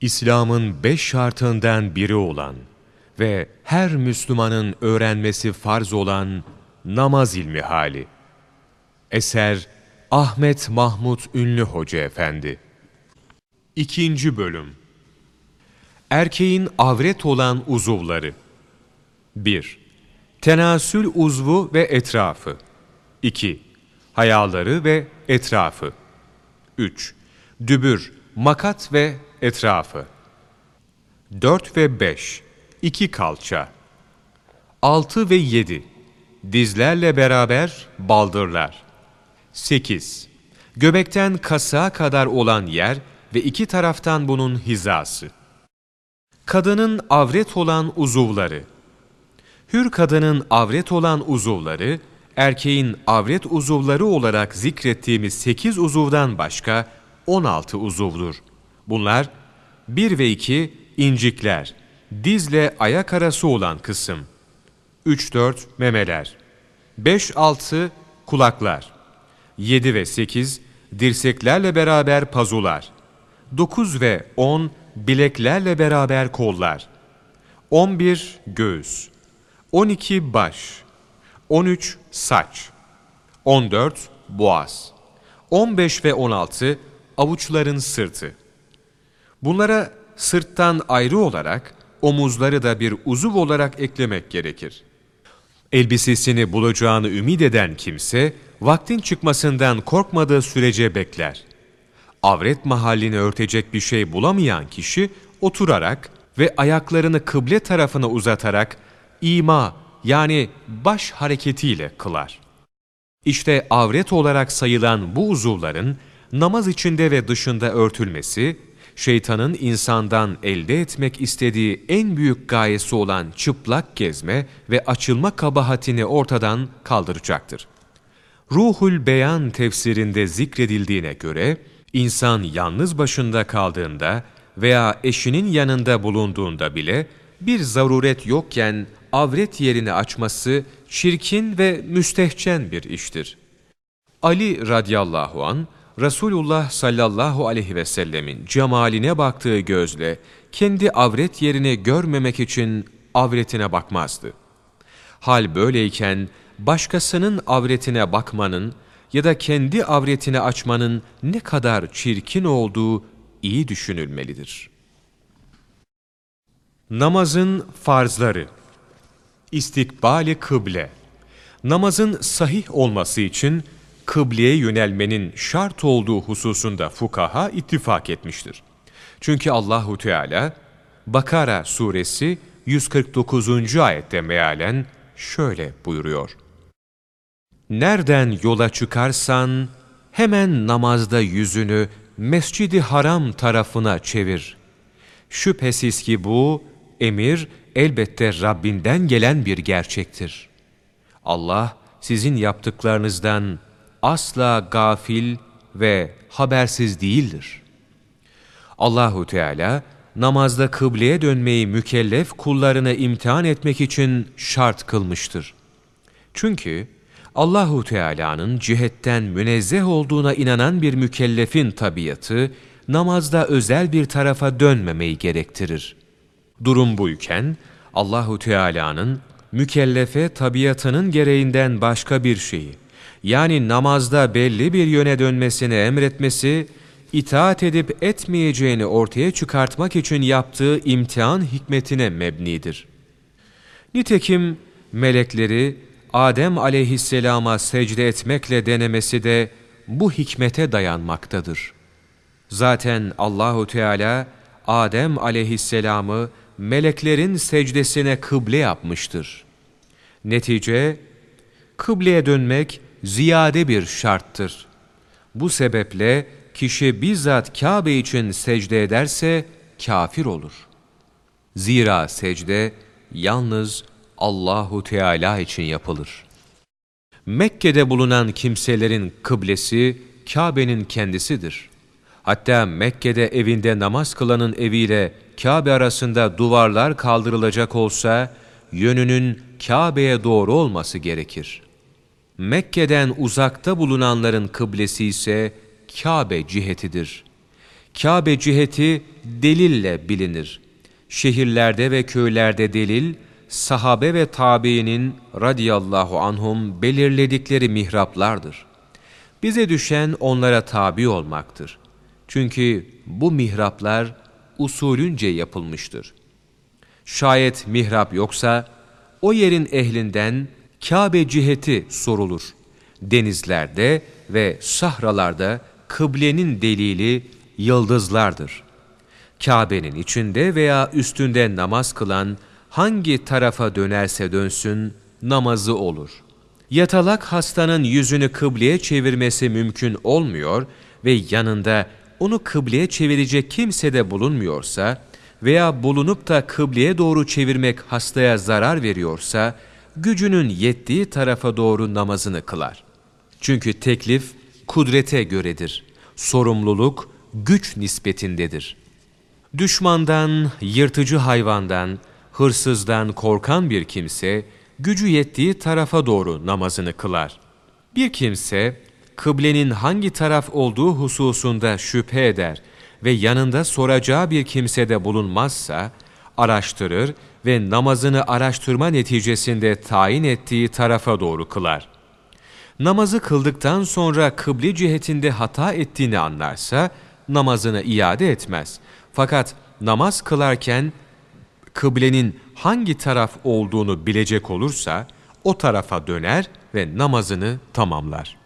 İslam'ın beş şartından biri olan ve her Müslümanın öğrenmesi farz olan namaz ilmi hali. Eser Ahmet Mahmut Ünlü Hoca Efendi İkinci Bölüm Erkeğin avret olan uzuvları 1. Tenasül uzvu ve etrafı 2. Hayaları ve etrafı 3. Dübür, makat ve etrafı 4 ve 5. İki kalça 6 ve 7. Dizlerle beraber baldırlar 8. Göbekten kasığa kadar olan yer ve iki taraftan bunun hizası. Kadının avret olan uzuvları Hür kadının avret olan uzuvları, erkeğin avret uzuvları olarak zikrettiğimiz 8 uzuvdan başka 16 uzuvdur. Bunlar 1 ve 2 incikler, dizle ayak arası olan kısım. 3-4 memeler. 5-6 kulaklar. 7 ve 8 dirseklerle beraber pazular. 9 ve 10 bileklerle beraber kollar. 11 göğüs. 12 baş. 13 saç. 14 boğaz. 15 ve 16 avuçların sırtı. Bunlara sırttan ayrı olarak omuzları da bir uzuv olarak eklemek gerekir. Elbisesini bulacağını ümit eden kimse, vaktin çıkmasından korkmadığı sürece bekler. Avret mahallini örtecek bir şey bulamayan kişi, oturarak ve ayaklarını kıble tarafına uzatarak, ima yani baş hareketiyle kılar. İşte avret olarak sayılan bu uzuvların, namaz içinde ve dışında örtülmesi, şeytanın insandan elde etmek istediği en büyük gayesi olan çıplak gezme ve açılma kabahatini ortadan kaldıracaktır. Ruhul Beyan tefsirinde zikredildiğine göre, insan yalnız başında kaldığında veya eşinin yanında bulunduğunda bile bir zaruret yokken avret yerini açması çirkin ve müstehcen bir iştir. Ali radıyallahu an Resulullah sallallahu aleyhi ve sellemin cemaline baktığı gözle kendi avret yerini görmemek için avretine bakmazdı. Hal böyleyken başkasının avretine bakmanın ya da kendi avretini açmanın ne kadar çirkin olduğu iyi düşünülmelidir. Namazın farzları İstikbali kıble Namazın sahih olması için kıbleye yönelmenin şart olduğu hususunda fukaha ittifak etmiştir. Çünkü Allahu Teala Bakara suresi 149. ayette mealen şöyle buyuruyor. Nereden yola çıkarsan hemen namazda yüzünü Mescidi Haram tarafına çevir. Şüphesiz ki bu emir elbette Rabbinden gelen bir gerçektir. Allah sizin yaptıklarınızdan asla gafil ve habersiz değildir. Allahu Teala namazda kıbleye dönmeyi mükellef kullarına imtihan etmek için şart kılmıştır. Çünkü Allahu Teala'nın cihetten münezzeh olduğuna inanan bir mükellefin tabiatı namazda özel bir tarafa dönmemeyi gerektirir. Durum buyken Allahu Teala'nın mükellefe tabiatının gereğinden başka bir şeyi yani namazda belli bir yöne dönmesini emretmesi, itaat edip etmeyeceğini ortaya çıkartmak için yaptığı imtihan hikmetine mebnidir. Nitekim melekleri Adem aleyhisselama secde etmekle denemesi de bu hikmete dayanmaktadır. Zaten Allahu Teala Adem aleyhisselamı meleklerin secdesine kıble yapmıştır. Netice, kıbleye dönmek ziyade bir şarttır. Bu sebeple kişi bizzat Kabe için secde ederse kafir olur. Zira secde yalnız Allahu Teala için yapılır. Mekke'de bulunan kimselerin kıblesi Kabe'nin kendisidir. Hatta Mekke'de evinde namaz kılanın eviyle Kabe arasında duvarlar kaldırılacak olsa yönünün Kabe'ye doğru olması gerekir. Mekke'den uzakta bulunanların kıblesi ise Kabe cihetidir. Kabe ciheti delille bilinir. Şehirlerde ve köylerde delil, sahabe ve tabiinin radiyallahu anhum belirledikleri mihraplardır. Bize düşen onlara tabi olmaktır. Çünkü bu mihraplar usulünce yapılmıştır. Şayet mihrap yoksa, o yerin ehlinden Kabe ciheti sorulur. Denizlerde ve sahralarda kıblenin delili yıldızlardır. Kabe'nin içinde veya üstünde namaz kılan hangi tarafa dönerse dönsün namazı olur. Yatalak hastanın yüzünü kıbleye çevirmesi mümkün olmuyor ve yanında onu kıbleye çevirecek kimse de bulunmuyorsa veya bulunup da kıbleye doğru çevirmek hastaya zarar veriyorsa, gücünün yettiği tarafa doğru namazını kılar. Çünkü teklif kudrete göredir. Sorumluluk güç nispetindedir. Düşmandan, yırtıcı hayvandan, hırsızdan korkan bir kimse, gücü yettiği tarafa doğru namazını kılar. Bir kimse, kıblenin hangi taraf olduğu hususunda şüphe eder ve yanında soracağı bir kimse de bulunmazsa, araştırır ve namazını araştırma neticesinde tayin ettiği tarafa doğru kılar. Namazı kıldıktan sonra kıble cihetinde hata ettiğini anlarsa, namazını iade etmez. Fakat namaz kılarken kıblenin hangi taraf olduğunu bilecek olursa, o tarafa döner ve namazını tamamlar.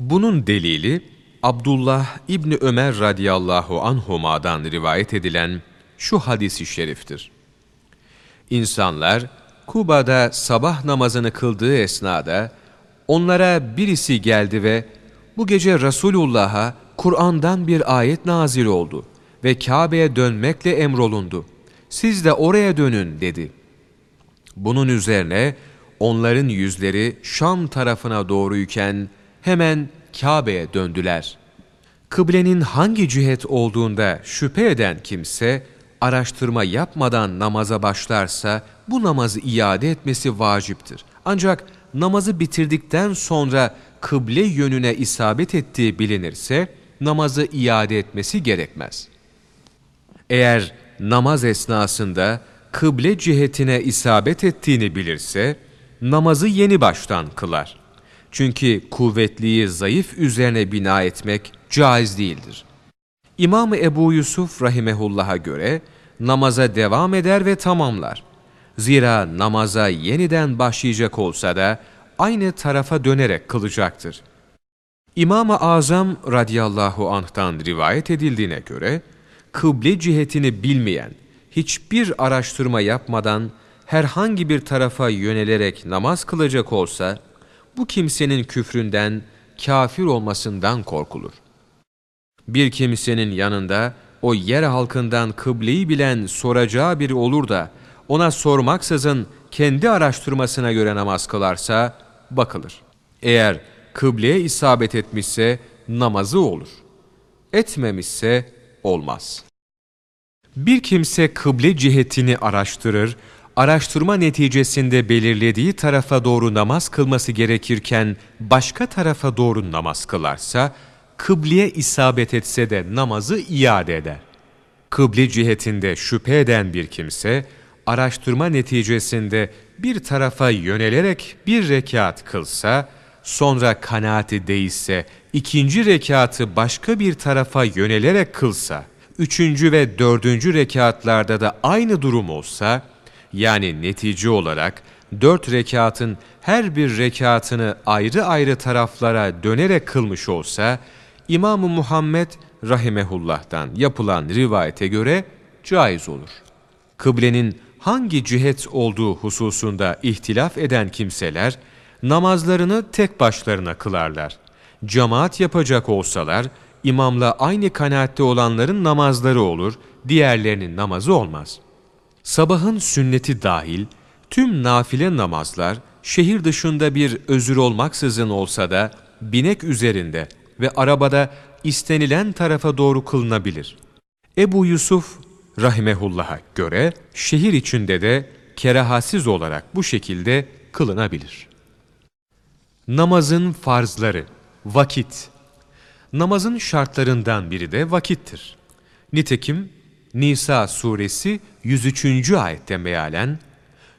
Bunun delili, Abdullah İbni Ömer radıyallahu anhuma'dan rivayet edilen şu hadisi şeriftir. İnsanlar Kuba'da sabah namazını kıldığı esnada onlara birisi geldi ve bu gece Resulullah'a Kur'an'dan bir ayet nazil oldu ve Kabe'ye dönmekle emrolundu. Siz de oraya dönün dedi. Bunun üzerine onların yüzleri Şam tarafına doğruyken hemen Kabe'ye döndüler. Kıblenin hangi cihet olduğunda şüphe eden kimse, araştırma yapmadan namaza başlarsa bu namazı iade etmesi vaciptir. Ancak namazı bitirdikten sonra kıble yönüne isabet ettiği bilinirse namazı iade etmesi gerekmez. Eğer namaz esnasında kıble cihetine isabet ettiğini bilirse namazı yeni baştan kılar. Çünkü kuvvetliyi zayıf üzerine bina etmek caiz değildir. İmam Ebu Yusuf rahimehullah'a göre namaza devam eder ve tamamlar. Zira namaza yeniden başlayacak olsa da aynı tarafa dönerek kılacaktır. İmam-ı Azam radıyallahu anh'tan rivayet edildiğine göre, kıble cihetini bilmeyen, hiçbir araştırma yapmadan herhangi bir tarafa yönelerek namaz kılacak olsa, bu kimsenin küfründen, kafir olmasından korkulur. Bir kimsenin yanında o yer halkından kıbleyi bilen soracağı biri olur da ona sormaksızın kendi araştırmasına göre namaz kılarsa bakılır. Eğer kıbleye isabet etmişse namazı olur. Etmemişse olmaz. Bir kimse kıble cihetini araştırır, araştırma neticesinde belirlediği tarafa doğru namaz kılması gerekirken başka tarafa doğru namaz kılarsa, kıbleye isabet etse de namazı iade eder. Kıble cihetinde şüphe eden bir kimse, araştırma neticesinde bir tarafa yönelerek bir rekat kılsa, sonra kanaati değişse, ikinci rekatı başka bir tarafa yönelerek kılsa, üçüncü ve dördüncü rekatlarda da aynı durum olsa, yani netice olarak dört rekatın her bir rekatını ayrı ayrı taraflara dönerek kılmış olsa, İmam-ı Muhammed rahimehullah'tan yapılan rivayete göre caiz olur. Kıblenin hangi cihet olduğu hususunda ihtilaf eden kimseler, namazlarını tek başlarına kılarlar. Cemaat yapacak olsalar, imamla aynı kanaatte olanların namazları olur, diğerlerinin namazı olmaz. Sabahın sünneti dahil, tüm nafile namazlar, şehir dışında bir özür olmaksızın olsa da, binek üzerinde ve arabada istenilen tarafa doğru kılınabilir. Ebu Yusuf rahimehullah'a göre şehir içinde de kerahasiz olarak bu şekilde kılınabilir. Namazın farzları, vakit. Namazın şartlarından biri de vakittir. Nitekim Nisa suresi 103. ayette mealen,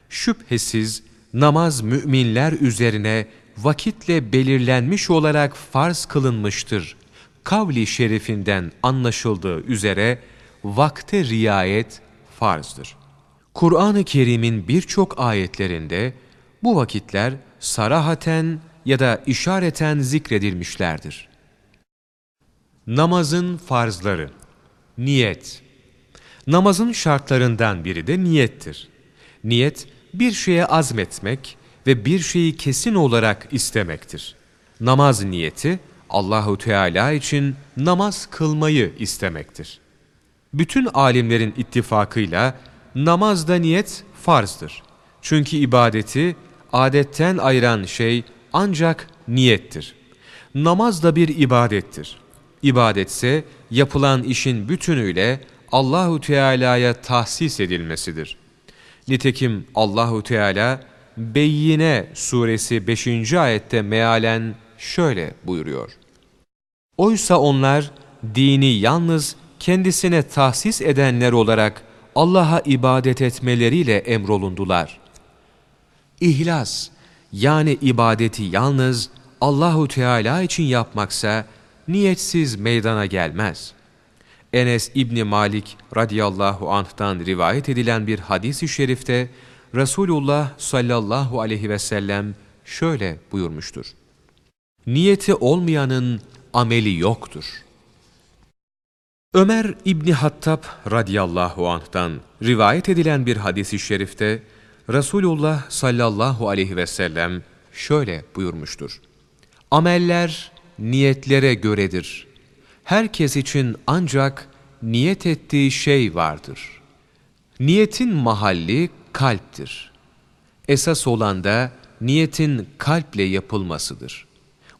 Şüphesiz namaz müminler üzerine vakitle belirlenmiş olarak farz kılınmıştır. Kavli şerifinden anlaşıldığı üzere vakte riayet farzdır. Kur'an-ı Kerim'in birçok ayetlerinde bu vakitler sarahaten ya da işareten zikredilmişlerdir. Namazın farzları Niyet Namazın şartlarından biri de niyettir. Niyet, bir şeye azmetmek ve bir şeyi kesin olarak istemektir. Namaz niyeti, Allahu Teala için namaz kılmayı istemektir. Bütün alimlerin ittifakıyla namazda niyet farzdır. Çünkü ibadeti adetten ayıran şey ancak niyettir. Namaz da bir ibadettir. İbadetse yapılan işin bütünüyle Allahu Teala'ya tahsis edilmesidir. Nitekim Allahu Teala Beyyine suresi 5. ayette mealen şöyle buyuruyor. Oysa onlar dini yalnız kendisine tahsis edenler olarak Allah'a ibadet etmeleriyle emrolundular. İhlas yani ibadeti yalnız Allahu Teala için yapmaksa niyetsiz meydana gelmez. Enes İbni Malik radıyallahu anh'tan rivayet edilen bir hadis-i şerifte Resulullah sallallahu aleyhi ve sellem şöyle buyurmuştur. Niyeti olmayanın ameli yoktur. Ömer İbni Hattab radıyallahu anh'tan rivayet edilen bir hadis-i şerifte Resulullah sallallahu aleyhi ve sellem şöyle buyurmuştur. Ameller niyetlere göredir. Herkes için ancak niyet ettiği şey vardır. Niyetin mahalli kalptir. Esas olan da niyetin kalple yapılmasıdır.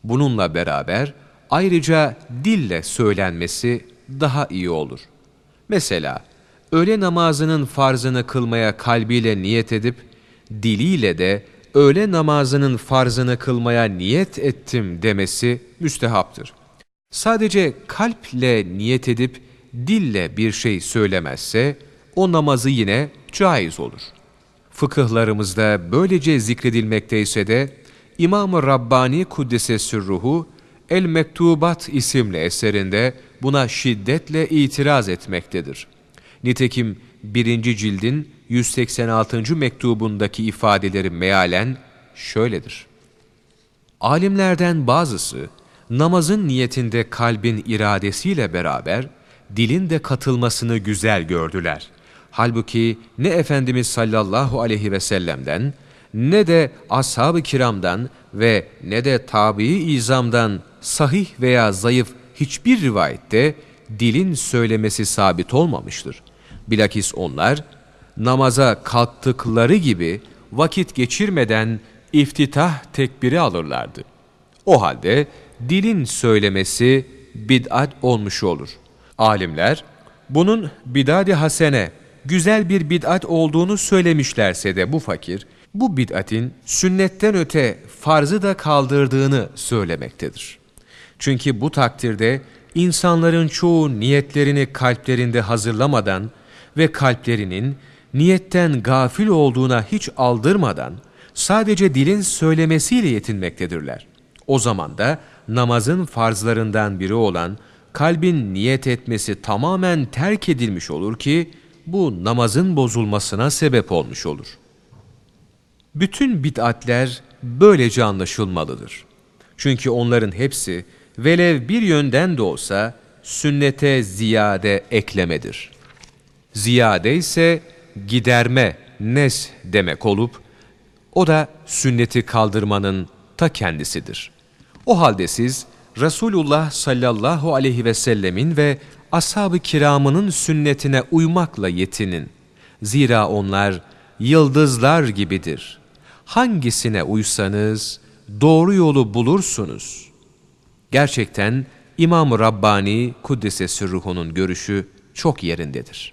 Bununla beraber ayrıca dille söylenmesi daha iyi olur. Mesela öğle namazının farzını kılmaya kalbiyle niyet edip diliyle de öğle namazının farzını kılmaya niyet ettim demesi müstehaptır. Sadece kalple niyet edip dille bir şey söylemezse o namazı yine caiz olur. Fıkıhlarımızda böylece zikredilmekteyse de İmam-ı Rabbani Kuddise Sürruhu El Mektubat isimli eserinde buna şiddetle itiraz etmektedir. Nitekim birinci cildin 186. mektubundaki ifadeleri mealen şöyledir. Alimlerden bazısı namazın niyetinde kalbin iradesiyle beraber dilin de katılmasını güzel gördüler. Halbuki ne Efendimiz sallallahu aleyhi ve sellem'den ne de ashab-ı kiramdan ve ne de tabii izamdan sahih veya zayıf hiçbir rivayette dilin söylemesi sabit olmamıştır. Bilakis onlar namaza kalktıkları gibi vakit geçirmeden iftitah tekbiri alırlardı. O halde dilin söylemesi bid'at olmuş olur. Alimler bunun bid'at-i hasene, güzel bir bid'at olduğunu söylemişlerse de bu fakir, bu bid'atin sünnetten öte farzı da kaldırdığını söylemektedir. Çünkü bu takdirde insanların çoğu niyetlerini kalplerinde hazırlamadan ve kalplerinin niyetten gafil olduğuna hiç aldırmadan sadece dilin söylemesiyle yetinmektedirler. O zaman da namazın farzlarından biri olan kalbin niyet etmesi tamamen terk edilmiş olur ki bu namazın bozulmasına sebep olmuş olur. Bütün bid'atler böylece anlaşılmalıdır. Çünkü onların hepsi velev bir yönden de olsa sünnete ziyade eklemedir. Ziyade ise giderme, nes demek olup, o da sünneti kaldırmanın ta kendisidir. O halde siz Resulullah sallallahu aleyhi ve sellemin ve ashab-ı kiramının sünnetine uymakla yetinin. Zira onlar yıldızlar gibidir. Hangisine uysanız doğru yolu bulursunuz. Gerçekten İmam-ı Rabbani Kuddise ruhunun görüşü çok yerindedir.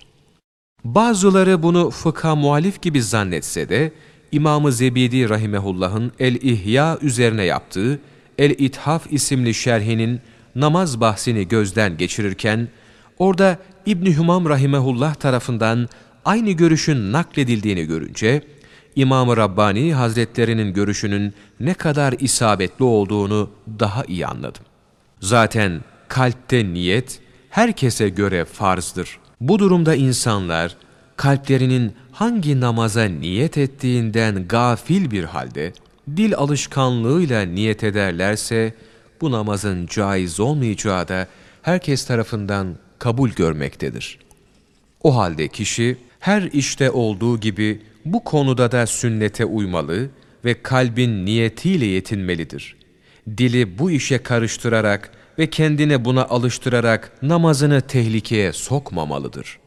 Bazıları bunu fıkha muhalif gibi zannetse de İmam-ı Zebidi Rahimehullah'ın El-İhya üzerine yaptığı El-İthaf isimli şerhinin namaz bahsini gözden geçirirken, orada İbni Hümam Rahimehullah tarafından aynı görüşün nakledildiğini görünce, İmam-ı Rabbani Hazretlerinin görüşünün ne kadar isabetli olduğunu daha iyi anladım. Zaten kalpte niyet herkese göre farzdır. Bu durumda insanlar kalplerinin hangi namaza niyet ettiğinden gafil bir halde dil alışkanlığıyla niyet ederlerse bu namazın caiz olmayacağı da herkes tarafından kabul görmektedir. O halde kişi her işte olduğu gibi bu konuda da sünnete uymalı ve kalbin niyetiyle yetinmelidir. Dili bu işe karıştırarak ve kendine buna alıştırarak namazını tehlikeye sokmamalıdır.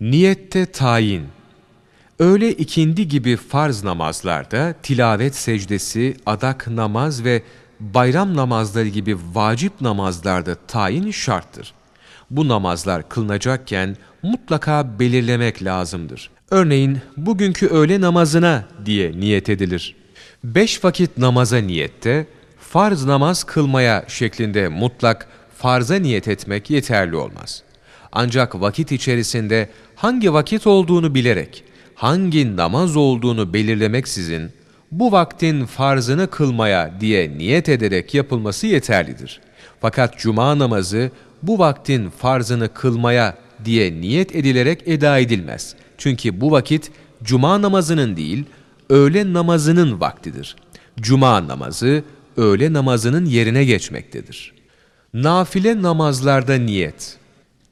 Niyette tayin Öğle ikindi gibi farz namazlarda tilavet secdesi, adak namaz ve bayram namazları gibi vacip namazlarda tayin şarttır. Bu namazlar kılınacakken mutlaka belirlemek lazımdır. Örneğin bugünkü öğle namazına diye niyet edilir. Beş vakit namaza niyette, farz namaz kılmaya şeklinde mutlak farza niyet etmek yeterli olmaz. Ancak vakit içerisinde hangi vakit olduğunu bilerek, hangi namaz olduğunu belirlemeksizin, bu vaktin farzını kılmaya diye niyet ederek yapılması yeterlidir. Fakat cuma namazı bu vaktin farzını kılmaya diye niyet edilerek eda edilmez. Çünkü bu vakit cuma namazının değil, öğle namazının vaktidir. Cuma namazı öğle namazının yerine geçmektedir. Nafile namazlarda niyet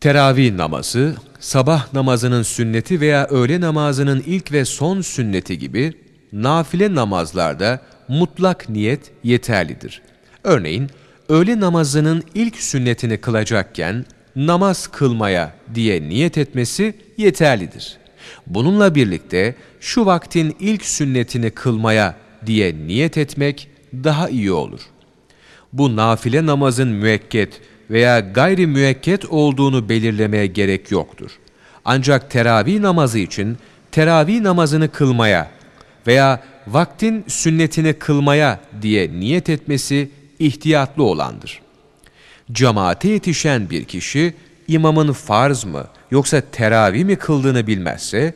Teravih namazı, sabah namazının sünneti veya öğle namazının ilk ve son sünneti gibi nafile namazlarda mutlak niyet yeterlidir. Örneğin, öğle namazının ilk sünnetini kılacakken namaz kılmaya diye niyet etmesi yeterlidir. Bununla birlikte şu vaktin ilk sünnetini kılmaya diye niyet etmek daha iyi olur. Bu nafile namazın müekket veya gayri müekket olduğunu belirlemeye gerek yoktur. Ancak teravih namazı için teravih namazını kılmaya veya vaktin sünnetini kılmaya diye niyet etmesi ihtiyatlı olandır. Cemaate yetişen bir kişi imamın farz mı yoksa teravih mi kıldığını bilmezse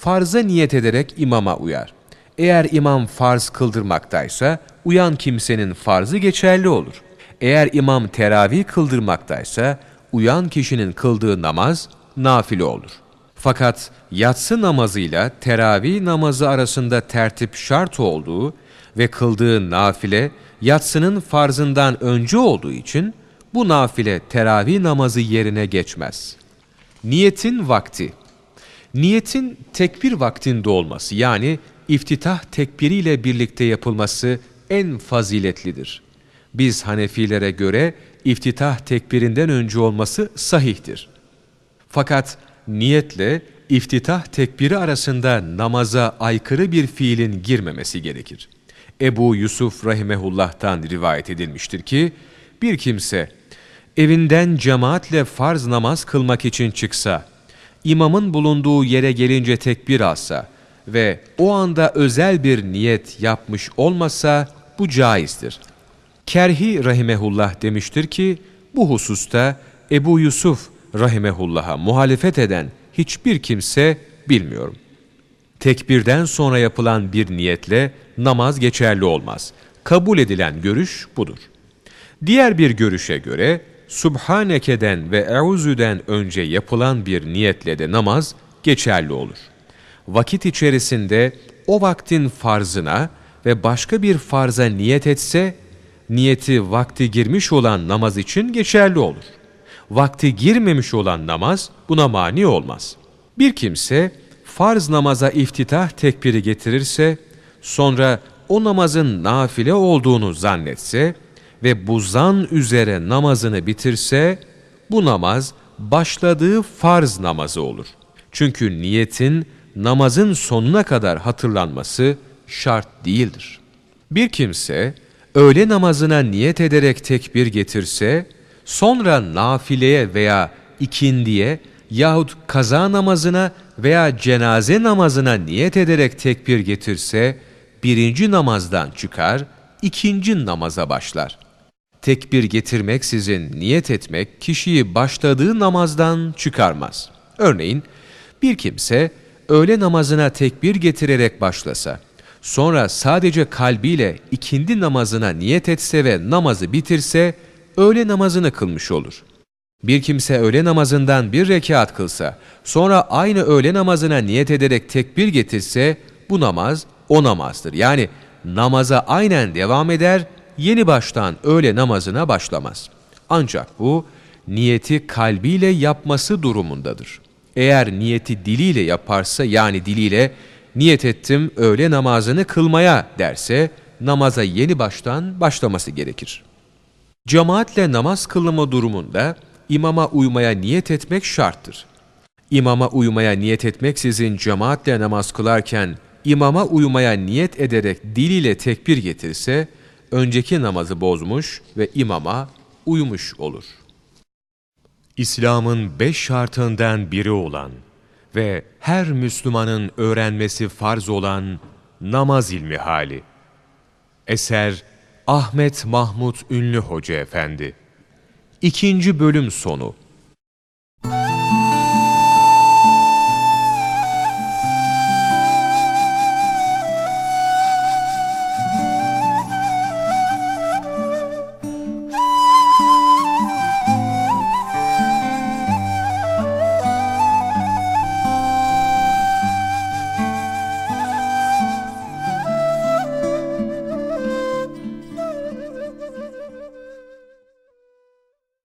farza niyet ederek imama uyar. Eğer imam farz kıldırmaktaysa uyan kimsenin farzı geçerli olur. Eğer imam teravih kıldırmaktaysa uyan kişinin kıldığı namaz nafile olur. Fakat yatsı namazıyla teravih namazı arasında tertip şart olduğu ve kıldığı nafile yatsının farzından önce olduğu için bu nafile teravih namazı yerine geçmez. Niyetin vakti Niyetin tekbir vaktinde olması yani iftitah tekbiriyle birlikte yapılması en faziletlidir. Biz Hanefilere göre iftitah tekbirinden önce olması sahihtir. Fakat niyetle iftitah tekbiri arasında namaza aykırı bir fiilin girmemesi gerekir. Ebu Yusuf Rahimehullah'tan rivayet edilmiştir ki, bir kimse evinden cemaatle farz namaz kılmak için çıksa, imamın bulunduğu yere gelince tekbir alsa ve o anda özel bir niyet yapmış olmasa bu caizdir. Kerhi Rahimehullah demiştir ki, bu hususta Ebu Yusuf Rahimehullah'a muhalefet eden hiçbir kimse bilmiyorum. Tekbirden sonra yapılan bir niyetle namaz geçerli olmaz. Kabul edilen görüş budur. Diğer bir görüşe göre Subhaneke'den ve Euzü'den önce yapılan bir niyetle de namaz geçerli olur. Vakit içerisinde o vaktin farzına ve başka bir farza niyet etse, niyeti vakti girmiş olan namaz için geçerli olur. Vakti girmemiş olan namaz buna mani olmaz. Bir kimse farz namaza iftitah tekbiri getirirse, sonra o namazın nafile olduğunu zannetse, ve bu zan üzere namazını bitirse, bu namaz başladığı farz namazı olur. Çünkü niyetin namazın sonuna kadar hatırlanması şart değildir. Bir kimse öğle namazına niyet ederek tekbir getirse, sonra nafileye veya ikindiye yahut kaza namazına veya cenaze namazına niyet ederek tekbir getirse, birinci namazdan çıkar, ikinci namaza başlar. tekbir getirmeksizin niyet etmek kişiyi başladığı namazdan çıkarmaz. Örneğin bir kimse öğle namazına tekbir getirerek başlasa, sonra sadece kalbiyle ikindi namazına niyet etse ve namazı bitirse, öğle namazını kılmış olur. Bir kimse öğle namazından bir rekat kılsa, sonra aynı öğle namazına niyet ederek tekbir getirse, bu namaz o namazdır. Yani namaza aynen devam eder, yeni baştan öğle namazına başlamaz. Ancak bu, niyeti kalbiyle yapması durumundadır. Eğer niyeti diliyle yaparsa, yani diliyle, niyet ettim öğle namazını kılmaya derse, namaza yeni baştan başlaması gerekir. Cemaatle namaz kılma durumunda imama uymaya niyet etmek şarttır. İmama uymaya niyet etmeksizin cemaatle namaz kılarken imama uymaya niyet ederek diliyle tekbir getirse önceki namazı bozmuş ve imama uymuş olur. İslam'ın beş şartından biri olan ve her Müslümanın öğrenmesi farz olan namaz ilmi hali. Eser Ahmet Mahmut Ünlü Hoca Efendi. İkinci bölüm sonu.